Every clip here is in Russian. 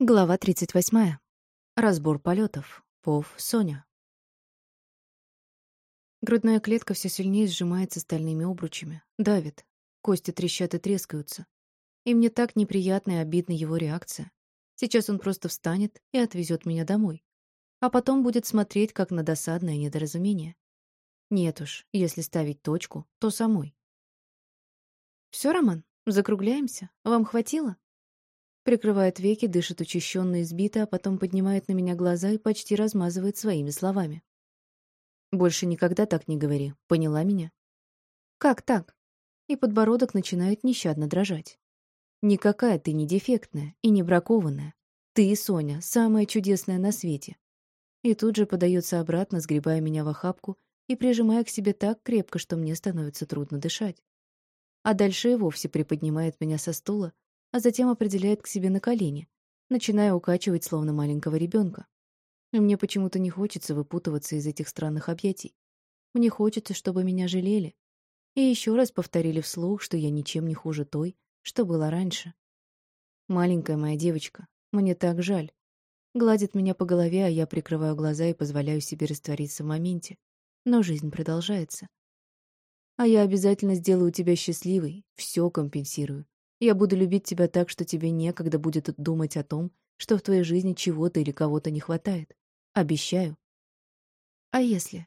Глава 38. Разбор полетов. Пов, Соня. Грудная клетка все сильнее сжимается стальными обручами. Давит. Кости трещат и трескаются. И мне так неприятна и обидна его реакция. Сейчас он просто встанет и отвезет меня домой. А потом будет смотреть, как на досадное недоразумение. Нет уж, если ставить точку, то самой. Все, Роман, закругляемся? Вам хватило? Прикрывает веки, дышит учащенно и сбито, а потом поднимает на меня глаза и почти размазывает своими словами. «Больше никогда так не говори. Поняла меня?» «Как так?» И подбородок начинает нещадно дрожать. «Никакая ты не дефектная и не бракованная. Ты, Соня, самая чудесная на свете». И тут же подается обратно, сгребая меня в охапку и прижимая к себе так крепко, что мне становится трудно дышать. А дальше и вовсе приподнимает меня со стула, а затем определяет к себе на колени, начиная укачивать, словно маленького ребенка. И мне почему-то не хочется выпутываться из этих странных объятий. Мне хочется, чтобы меня жалели. И еще раз повторили вслух, что я ничем не хуже той, что была раньше. Маленькая моя девочка, мне так жаль. Гладит меня по голове, а я прикрываю глаза и позволяю себе раствориться в моменте. Но жизнь продолжается. А я обязательно сделаю тебя счастливой, все компенсирую. Я буду любить тебя так, что тебе некогда будет думать о том, что в твоей жизни чего-то или кого-то не хватает. Обещаю. А если?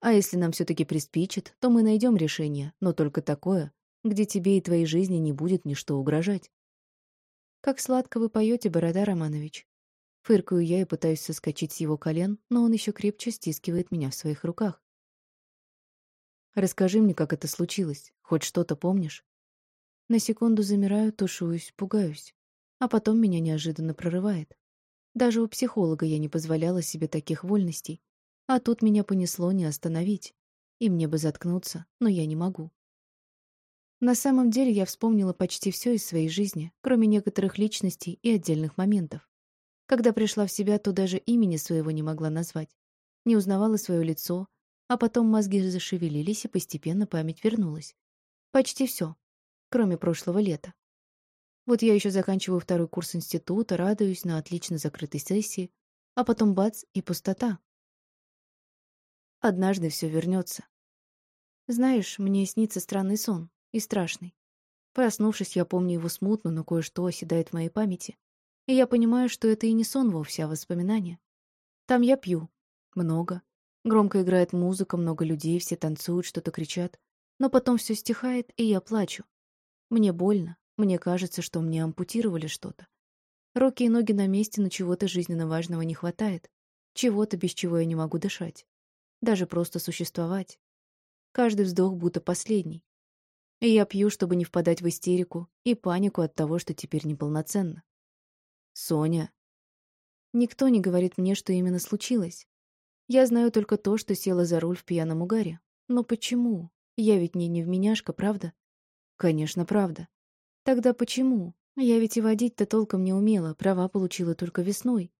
А если нам все-таки приспичит, то мы найдем решение, но только такое, где тебе и твоей жизни не будет ничто угрожать. Как сладко вы поете, Борода Романович. Фыркаю я и пытаюсь соскочить с его колен, но он еще крепче стискивает меня в своих руках. Расскажи мне, как это случилось. Хоть что-то помнишь? На секунду замираю, тушуюсь, пугаюсь. А потом меня неожиданно прорывает. Даже у психолога я не позволяла себе таких вольностей. А тут меня понесло не остановить. И мне бы заткнуться, но я не могу. На самом деле я вспомнила почти все из своей жизни, кроме некоторых личностей и отдельных моментов. Когда пришла в себя, то даже имени своего не могла назвать. Не узнавала свое лицо, а потом мозги зашевелились, и постепенно память вернулась. Почти все, кроме прошлого лета. Вот я еще заканчиваю второй курс института, радуюсь на отлично закрытой сессии, а потом бац и пустота. Однажды все вернется. Знаешь, мне снится странный сон, и страшный. Проснувшись, я помню его смутно, но кое-что оседает в моей памяти. И я понимаю, что это и не сон вовсе, а воспоминание. Там я пью. Много. Громко играет музыка, много людей, все танцуют, что-то кричат. Но потом все стихает, и я плачу. Мне больно. Мне кажется, что мне ампутировали что-то. Руки и ноги на месте, но чего-то жизненно важного не хватает. Чего-то, без чего я не могу дышать. Даже просто существовать. Каждый вздох будто последний. И я пью, чтобы не впадать в истерику и панику от того, что теперь неполноценно. Соня. Никто не говорит мне, что именно случилось. Я знаю только то, что села за руль в пьяном угаре. Но почему? Я ведь не невменяшка, правда? Конечно, правда. Тогда почему? Я ведь и водить-то толком не умела, права получила только весной.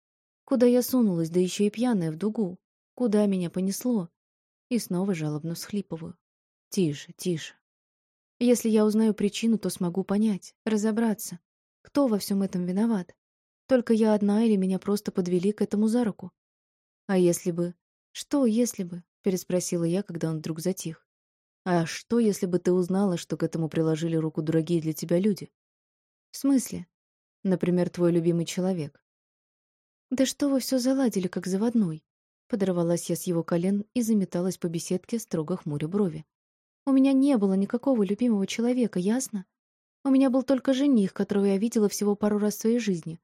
Куда я сунулась, да еще и пьяная в дугу? Куда меня понесло? И снова жалобно всхлипываю. Тише, тише. Если я узнаю причину, то смогу понять, разобраться. Кто во всем этом виноват? Только я одна или меня просто подвели к этому за руку? А если бы... Что, если бы? Переспросила я, когда он вдруг затих. А что, если бы ты узнала, что к этому приложили руку дорогие для тебя люди? В смысле? Например, твой любимый человек. Да что вы все заладили, как заводной? Подорвалась я с его колен и заметалась по беседке, строго хмуря брови. У меня не было никакого любимого человека, ясно? У меня был только жених, которого я видела всего пару раз в своей жизни.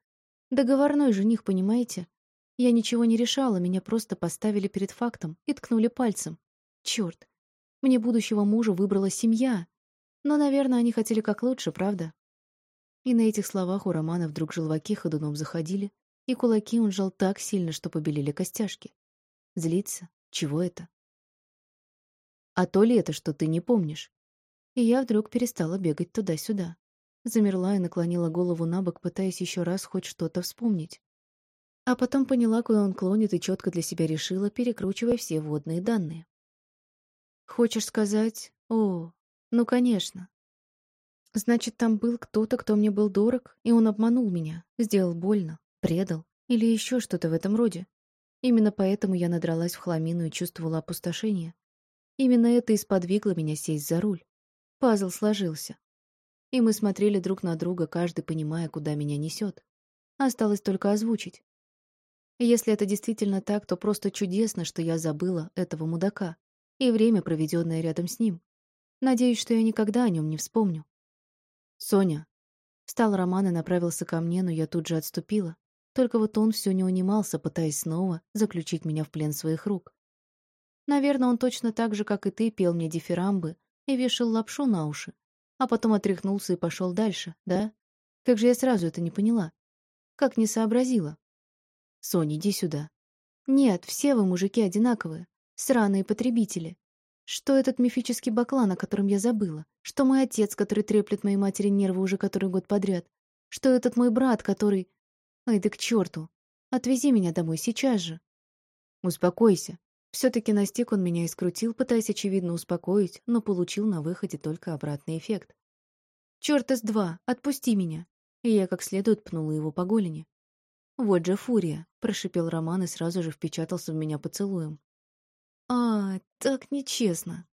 Договорной жених, понимаете? Я ничего не решала, меня просто поставили перед фактом и ткнули пальцем. Черт, мне будущего мужа выбрала семья. Но, наверное, они хотели как лучше, правда? И на этих словах у Романа вдруг желваки ходуном заходили, и кулаки он жал так сильно, что побелели костяшки. Злиться? Чего это? А то ли это, что ты не помнишь? И я вдруг перестала бегать туда-сюда. Замерла и наклонила голову на бок, пытаясь еще раз хоть что-то вспомнить. А потом поняла, куда он клонит, и четко для себя решила, перекручивая все водные данные. Хочешь сказать? О, ну, конечно. Значит, там был кто-то, кто мне был дорог, и он обманул меня, сделал больно, предал или еще что-то в этом роде. Именно поэтому я надралась в хламину и чувствовала опустошение. Именно это и сподвигло меня сесть за руль. Пазл сложился. И мы смотрели друг на друга, каждый понимая, куда меня несет. Осталось только озвучить. Если это действительно так, то просто чудесно, что я забыла этого мудака и время, проведенное рядом с ним. Надеюсь, что я никогда о нем не вспомню. «Соня». Встал Роман и направился ко мне, но я тут же отступила. Только вот он все не унимался, пытаясь снова заключить меня в плен своих рук. Наверное, он точно так же, как и ты, пел мне дифирамбы и вешал лапшу на уши, а потом отряхнулся и пошел дальше, да? Как же я сразу это не поняла? Как не сообразила? Соня, иди сюда. Нет, все вы, мужики, одинаковые. Сраные потребители. Что этот мифический баклан, о котором я забыла? Что мой отец, который треплет моей матери нервы уже который год подряд? Что этот мой брат, который... Ай, да к черту! Отвези меня домой сейчас же. Успокойся. Все-таки настиг он меня и скрутил, пытаясь очевидно успокоить, но получил на выходе только обратный эффект. Черт из два, отпусти меня. И я как следует пнула его по голени. Вот же фурия, прошипел Роман и сразу же впечатался в меня поцелуем. А, так нечестно.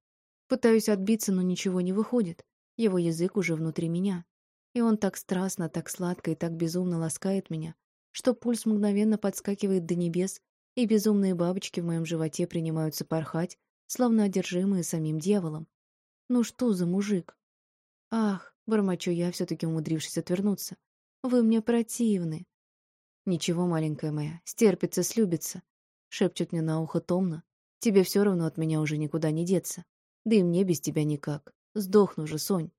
Пытаюсь отбиться, но ничего не выходит. Его язык уже внутри меня. И он так страстно, так сладко и так безумно ласкает меня, что пульс мгновенно подскакивает до небес, и безумные бабочки в моем животе принимаются порхать, словно одержимые самим дьяволом. Ну что за мужик? Ах, бормочу я, все-таки умудрившись отвернуться. Вы мне противны. Ничего, маленькая моя, стерпится, слюбится, шепчет мне на ухо томно, Тебе все равно от меня уже никуда не деться. Да и мне без тебя никак. Сдохну же, Сонь.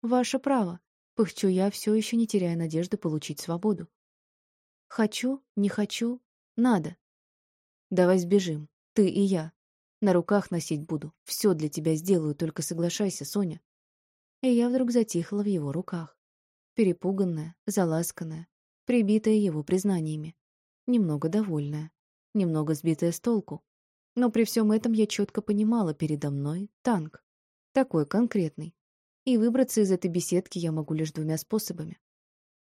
Ваше право. Пыхчу я, все еще не теряя надежды получить свободу. Хочу, не хочу, надо. Давай сбежим. Ты и я. На руках носить буду. Все для тебя сделаю, только соглашайся, Соня. И я вдруг затихла в его руках. Перепуганная, заласканная, прибитая его признаниями. Немного довольная, немного сбитая с толку. Но при всем этом я четко понимала передо мной танк. Такой конкретный. И выбраться из этой беседки я могу лишь двумя способами.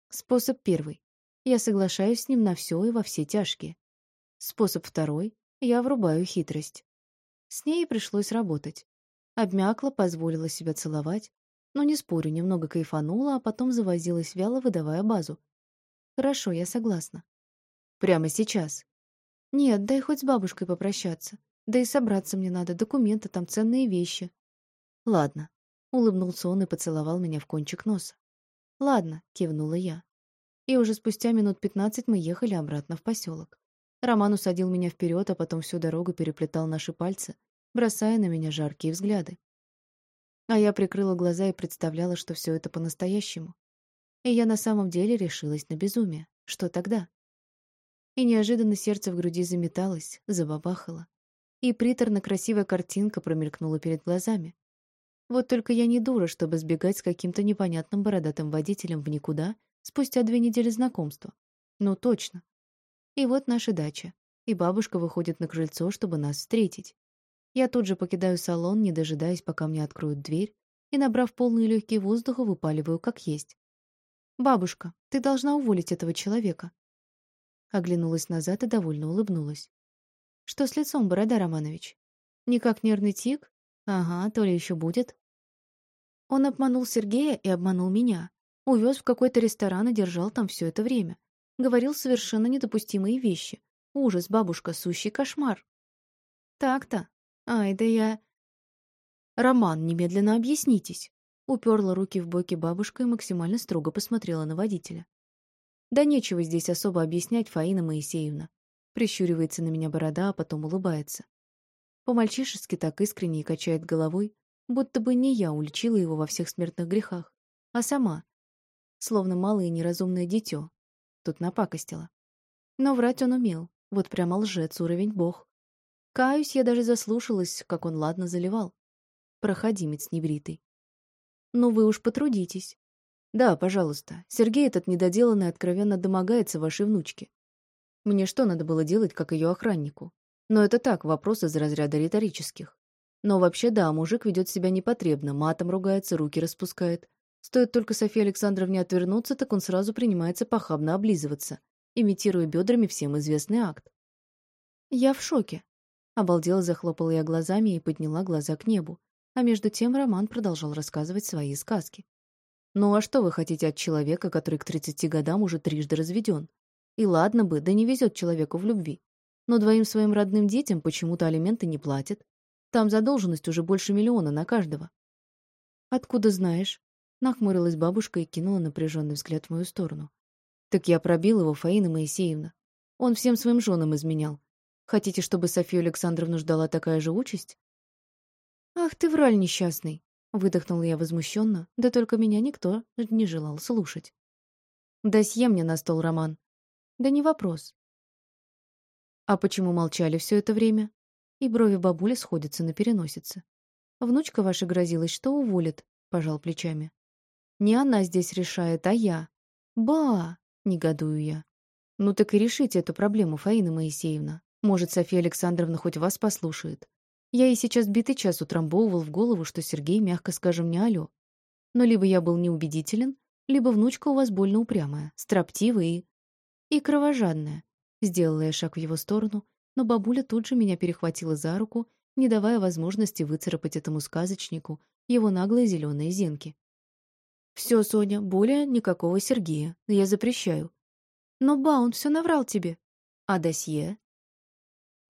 Способ первый. Я соглашаюсь с ним на все и во все тяжкие. Способ второй. Я врубаю хитрость. С ней пришлось работать. Обмякла, позволила себя целовать. Но не спорю, немного кайфанула, а потом завозилась вяло, выдавая базу. Хорошо, я согласна. Прямо сейчас. Нет, дай хоть с бабушкой попрощаться. Да и собраться мне надо, документы, там ценные вещи. Ладно. Улыбнулся он и поцеловал меня в кончик носа. Ладно, кивнула я. И уже спустя минут пятнадцать мы ехали обратно в поселок. Роман усадил меня вперед, а потом всю дорогу переплетал наши пальцы, бросая на меня жаркие взгляды. А я прикрыла глаза и представляла, что все это по-настоящему. И я на самом деле решилась на безумие. Что тогда? И неожиданно сердце в груди заметалось, забабахало. И приторно-красивая картинка промелькнула перед глазами. Вот только я не дура, чтобы сбегать с каким-то непонятным бородатым водителем в никуда спустя две недели знакомства. Ну, точно. И вот наша дача. И бабушка выходит на крыльцо, чтобы нас встретить. Я тут же покидаю салон, не дожидаясь, пока мне откроют дверь, и, набрав полные легкие воздуха, выпаливаю как есть. «Бабушка, ты должна уволить этого человека. Оглянулась назад и довольно улыбнулась. «Что с лицом, Борода Романович? Никак нервный тик? Ага, то ли еще будет». Он обманул Сергея и обманул меня. Увез в какой-то ресторан и держал там все это время. Говорил совершенно недопустимые вещи. Ужас, бабушка, сущий кошмар. Так-то. Ай, да я... Роман, немедленно объяснитесь. Уперла руки в боки бабушка и максимально строго посмотрела на водителя. Да нечего здесь особо объяснять, Фаина Моисеевна. Прищуривается на меня борода, а потом улыбается. По-мальчишески так искренне и качает головой, будто бы не я уличила его во всех смертных грехах, а сама, словно малое неразумное дитё. Тут напакостила. Но врать он умел, вот прямо лжец, уровень бог. Каюсь, я даже заслушалась, как он ладно заливал. Проходимец небритый. Ну вы уж потрудитесь. Да, пожалуйста. Сергей этот недоделанный откровенно домогается вашей внучки. Мне что надо было делать, как ее охраннику? Но это так, вопрос из разряда риторических. Но вообще да, мужик ведет себя непотребно, матом ругается, руки распускает. Стоит только Софье Александровне отвернуться, так он сразу принимается похабно облизываться, имитируя бедрами всем известный акт. Я в шоке. Обалдела, захлопала я глазами и подняла глаза к небу. А между тем Роман продолжал рассказывать свои сказки. «Ну а что вы хотите от человека, который к 30 годам уже трижды разведен? И ладно бы, да не везет человеку в любви. Но двоим своим родным детям почему-то алименты не платят. Там задолженность уже больше миллиона на каждого. «Откуда знаешь?» — нахмурилась бабушка и кинула напряженный взгляд в мою сторону. «Так я пробил его, Фаина Моисеевна. Он всем своим женам изменял. Хотите, чтобы Софию Александровну ждала такая же участь?» «Ах ты, враль несчастный!» — выдохнула я возмущенно, да только меня никто не желал слушать. «Досье мне на стол, Роман». «Да не вопрос». «А почему молчали все это время?» И брови бабули сходятся на переносице. Внучка ваша грозилась, что уволит, пожал плечами. Не она здесь решает, а я. Ба! Негодую я. Ну так и решите эту проблему, Фаина Моисеевна. Может, Софья Александровна хоть вас послушает. Я ей сейчас битый час утрамбовывал в голову, что Сергей, мягко скажем, не алё. Но либо я был неубедителен, либо внучка у вас больно упрямая, строптивая и... и кровожадная. Сделала я шаг в его сторону, но бабуля тут же меня перехватила за руку, не давая возможности выцарапать этому сказочнику его наглые зеленые зенки. «Все, Соня, более никакого Сергея. Я запрещаю». «Но, ба, он все наврал тебе». «А досье?»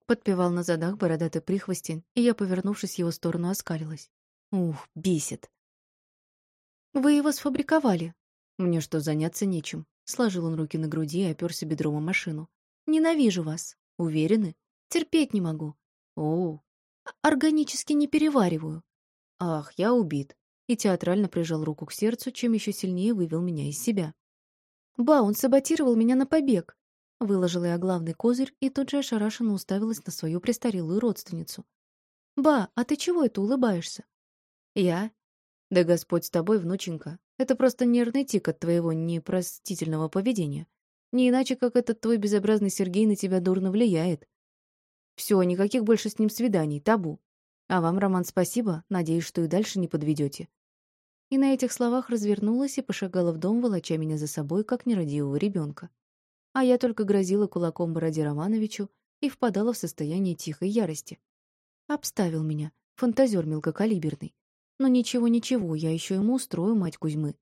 Подпевал на задах бородатый прихвостень, и я, повернувшись в его сторону, оскалилась. «Ух, бесит». «Вы его сфабриковали». «Мне что, заняться нечем?» Сложил он руки на груди и оперся бедром о машину. «Ненавижу вас». Уверены? Терпеть не могу. О, органически не перевариваю. Ах, я убит. И театрально прижал руку к сердцу, чем еще сильнее вывел меня из себя. Ба, он саботировал меня на побег. Выложила я главный козырь и тут же ошарашенно уставилась на свою престарелую родственницу. «Ба, а ты чего это улыбаешься?» «Я?» «Да Господь с тобой, внученька. Это просто нервный тик от твоего непростительного поведения. Не иначе, как этот твой безобразный Сергей на тебя дурно влияет. Все, никаких больше с ним свиданий, табу. А вам, Роман, спасибо. Надеюсь, что и дальше не подведете. И на этих словах развернулась и пошагала в дом, волоча меня за собой, как нерадивого ребенка. А я только грозила кулаком Бороде Романовичу и впадала в состояние тихой ярости. Обставил меня, фантазер мелкокалиберный. Но ничего-ничего, я еще ему устрою, мать Кузьмы.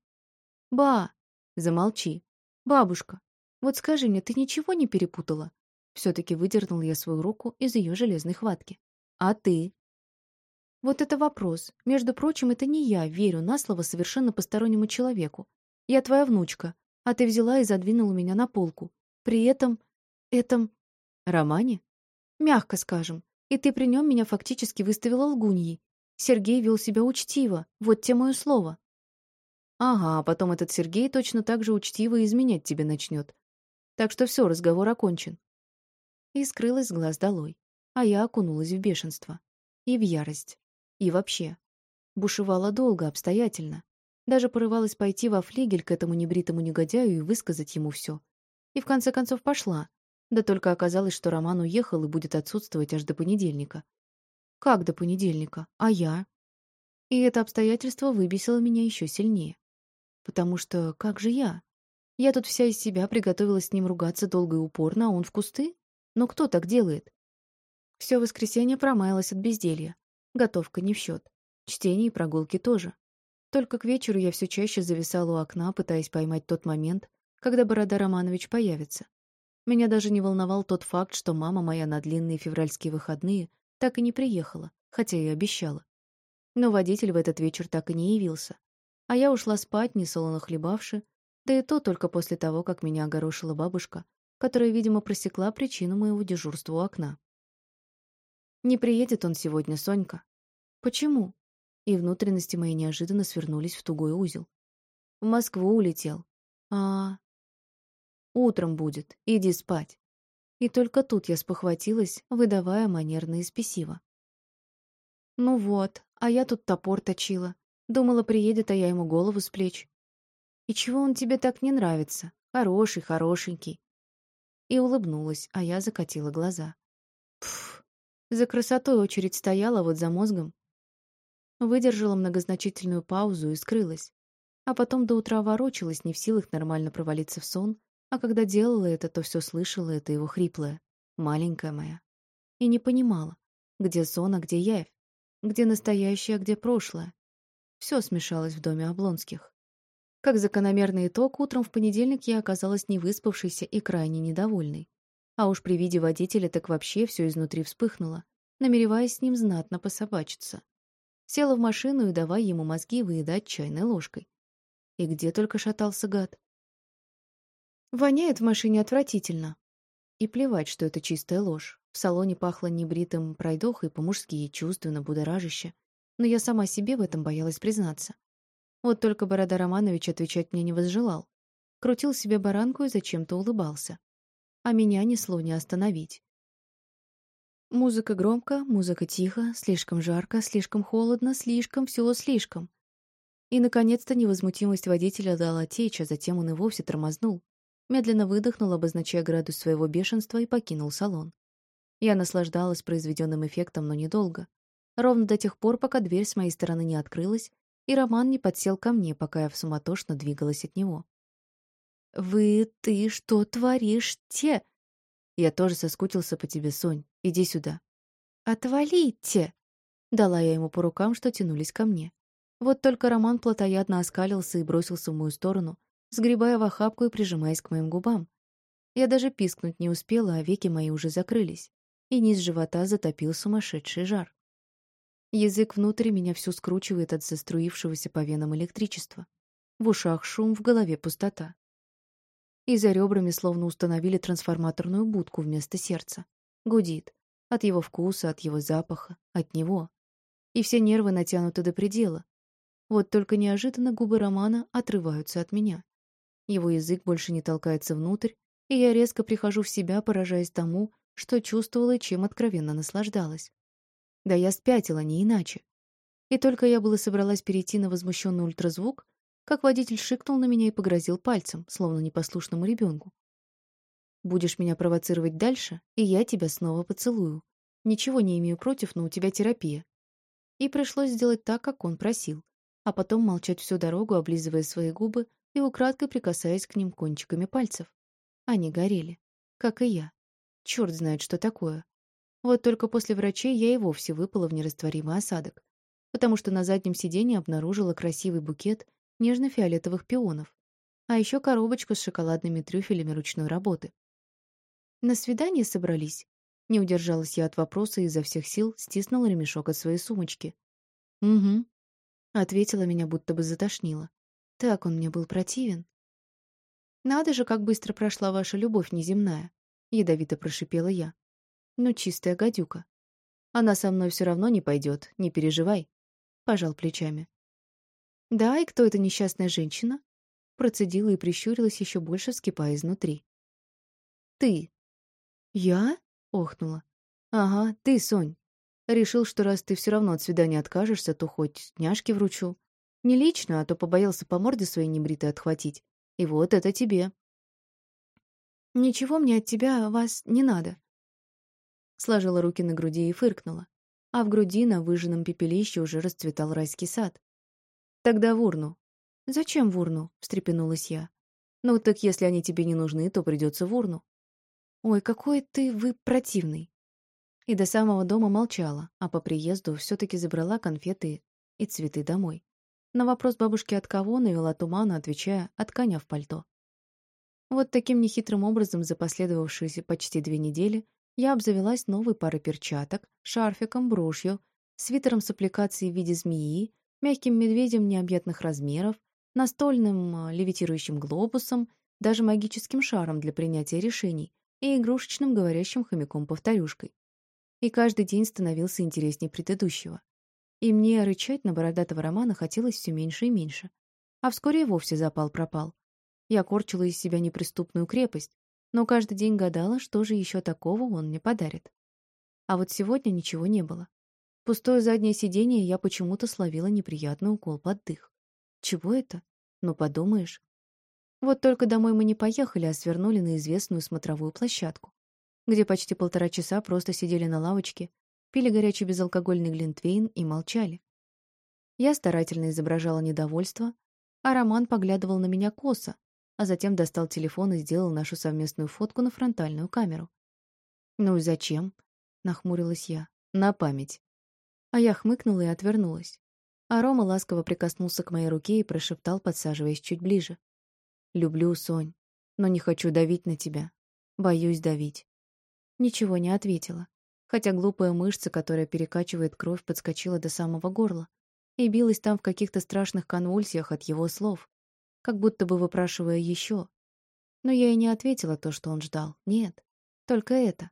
«Ба!» «Замолчи!» «Бабушка!» Вот скажи мне, ты ничего не перепутала? Все-таки выдернул я свою руку из ее железной хватки. А ты? Вот это вопрос. Между прочим, это не я верю на слово совершенно постороннему человеку. Я твоя внучка, а ты взяла и задвинула меня на полку. При этом... этом... Романе? Мягко скажем. И ты при нем меня фактически выставила лгуньей. Сергей вел себя учтиво. Вот те мое слово. Ага, а потом этот Сергей точно так же учтиво изменять тебе начнет. Так что все, разговор окончен. И скрылась с глаз долой. А я окунулась в бешенство. И в ярость. И вообще. Бушевала долго, обстоятельно. Даже порывалась пойти во флигель к этому небритому негодяю и высказать ему все. И в конце концов пошла. Да только оказалось, что Роман уехал и будет отсутствовать аж до понедельника. Как до понедельника? А я? И это обстоятельство выбесило меня еще сильнее. Потому что как же я? Я тут вся из себя приготовилась с ним ругаться долго и упорно, а он в кусты? Но кто так делает? Все воскресенье промаялось от безделья. Готовка не в счет. Чтение и прогулки тоже. Только к вечеру я все чаще зависала у окна, пытаясь поймать тот момент, когда Борода Романович появится. Меня даже не волновал тот факт, что мама моя на длинные февральские выходные так и не приехала, хотя и обещала. Но водитель в этот вечер так и не явился. А я ушла спать, несолоно хлебавши, да и то только после того, как меня огорошила бабушка, которая, видимо, просекла причину моего дежурства у окна. «Не приедет он сегодня, Сонька». «Почему?» И внутренности мои неожиданно свернулись в тугой узел. «В Москву улетел». «А, утром будет. Иди спать». И только тут я спохватилась, выдавая манерные спесиво. «Ну вот, а я тут топор точила. Думала, приедет, а я ему голову с плеч. «И чего он тебе так не нравится? Хороший, хорошенький». И улыбнулась, а я закатила глаза. Пф, за красотой очередь стояла, вот за мозгом. Выдержала многозначительную паузу и скрылась. А потом до утра ворочалась, не в силах нормально провалиться в сон, а когда делала это, то все слышала это его хриплое, маленькая моя. И не понимала, где сон, а где явь, где настоящее, а где прошлое. Все смешалось в доме Облонских. Как закономерный итог, утром в понедельник я оказалась невыспавшейся и крайне недовольной. А уж при виде водителя так вообще все изнутри вспыхнуло, намереваясь с ним знатно пособачиться. Села в машину и давай ему мозги выедать чайной ложкой. И где только шатался гад. Воняет в машине отвратительно. И плевать, что это чистая ложь. В салоне пахло небритым пройдохой по-мужски, чувственно, будоражище. Но я сама себе в этом боялась признаться. Вот только Борода Романович отвечать мне не возжелал. Крутил себе баранку и зачем-то улыбался. А меня несло не остановить. Музыка громко, музыка тихо, слишком жарко, слишком холодно, слишком, всего слишком. И, наконец-то, невозмутимость водителя дала течь, а затем он и вовсе тормознул. Медленно выдохнул, обозначая градус своего бешенства, и покинул салон. Я наслаждалась произведенным эффектом, но недолго. Ровно до тех пор, пока дверь с моей стороны не открылась, и Роман не подсел ко мне, пока я суматошно двигалась от него. «Вы... ты что творишь, те?» «Я тоже соскучился по тебе, Сонь. Иди сюда». «Отвалите!» Дала я ему по рукам, что тянулись ко мне. Вот только Роман плотоядно оскалился и бросился в мою сторону, сгребая в охапку и прижимаясь к моим губам. Я даже пискнуть не успела, а веки мои уже закрылись, и низ живота затопил сумасшедший жар. Язык внутрь меня всю скручивает от заструившегося по венам электричества. В ушах шум, в голове пустота. И за ребрами словно установили трансформаторную будку вместо сердца. Гудит. От его вкуса, от его запаха, от него. И все нервы натянуты до предела. Вот только неожиданно губы Романа отрываются от меня. Его язык больше не толкается внутрь, и я резко прихожу в себя, поражаясь тому, что чувствовала и чем откровенно наслаждалась. Да я спятила, не иначе. И только я была собралась перейти на возмущенный ультразвук, как водитель шикнул на меня и погрозил пальцем, словно непослушному ребенку. «Будешь меня провоцировать дальше, и я тебя снова поцелую. Ничего не имею против, но у тебя терапия». И пришлось сделать так, как он просил, а потом молчать всю дорогу, облизывая свои губы и украдкой прикасаясь к ним кончиками пальцев. Они горели, как и я. Черт знает, что такое. Вот только после врачей я и вовсе выпала в нерастворимый осадок, потому что на заднем сиденье обнаружила красивый букет нежно-фиолетовых пионов, а еще коробочку с шоколадными трюфелями ручной работы. На свидание собрались? Не удержалась я от вопроса и изо всех сил стиснула ремешок от своей сумочки. «Угу», — ответила меня, будто бы затошнила. Так он мне был противен. «Надо же, как быстро прошла ваша любовь неземная», — ядовито прошипела я. «Ну, чистая гадюка. Она со мной все равно не пойдет, не переживай», — пожал плечами. «Да, и кто эта несчастная женщина?» Процедила и прищурилась еще больше, вскипая изнутри. «Ты». «Я?» — охнула. «Ага, ты, Сонь. Решил, что раз ты все равно от свидания откажешься, то хоть няшки вручу. Не лично, а то побоялся по морде своей небритой отхватить. И вот это тебе. «Ничего мне от тебя, вас, не надо». Сложила руки на груди и фыркнула. А в груди на выжженном пепелище уже расцветал райский сад. «Тогда в урну». «Зачем в урну?» — встрепенулась я. «Ну так если они тебе не нужны, то придется в урну». «Ой, какой ты, вы противный». И до самого дома молчала, а по приезду все таки забрала конфеты и цветы домой. На вопрос бабушки от кого навела тумана, отвечая «от коня в пальто». Вот таким нехитрым образом за последовавшиеся почти две недели я обзавелась новой парой перчаток, шарфиком, брошью, свитером с аппликацией в виде змеи, мягким медведем необъятных размеров, настольным а, левитирующим глобусом, даже магическим шаром для принятия решений и игрушечным говорящим хомяком-повторюшкой. И каждый день становился интереснее предыдущего. И мне рычать на бородатого Романа хотелось все меньше и меньше. А вскоре и вовсе запал пропал. Я корчила из себя неприступную крепость, но каждый день гадала, что же еще такого он мне подарит. А вот сегодня ничего не было. Пустое заднее сиденье я почему-то словила неприятный укол под дых. Чего это? Ну, подумаешь. Вот только домой мы не поехали, а свернули на известную смотровую площадку, где почти полтора часа просто сидели на лавочке пили горячий безалкогольный глинтвейн и молчали. Я старательно изображала недовольство, А Роман поглядывал на меня косо, а затем достал телефон и сделал нашу совместную фотку на фронтальную камеру. «Ну и зачем?» — нахмурилась я. «На память». А я хмыкнула и отвернулась. А Рома ласково прикоснулся к моей руке и прошептал, подсаживаясь чуть ближе. «Люблю, Сонь, но не хочу давить на тебя. Боюсь давить». Ничего не ответила, хотя глупая мышца, которая перекачивает кровь, подскочила до самого горла и билась там в каких-то страшных конвульсиях от его слов, как будто бы выпрашивая еще. Но я и не ответила то, что он ждал. Нет, только это.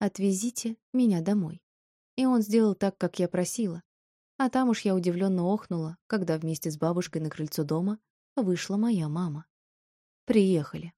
«Отвезите меня домой». И он сделал так, как я просила. А там уж я удивленно охнула, когда вместе с бабушкой на крыльцо дома вышла моя мама. Приехали.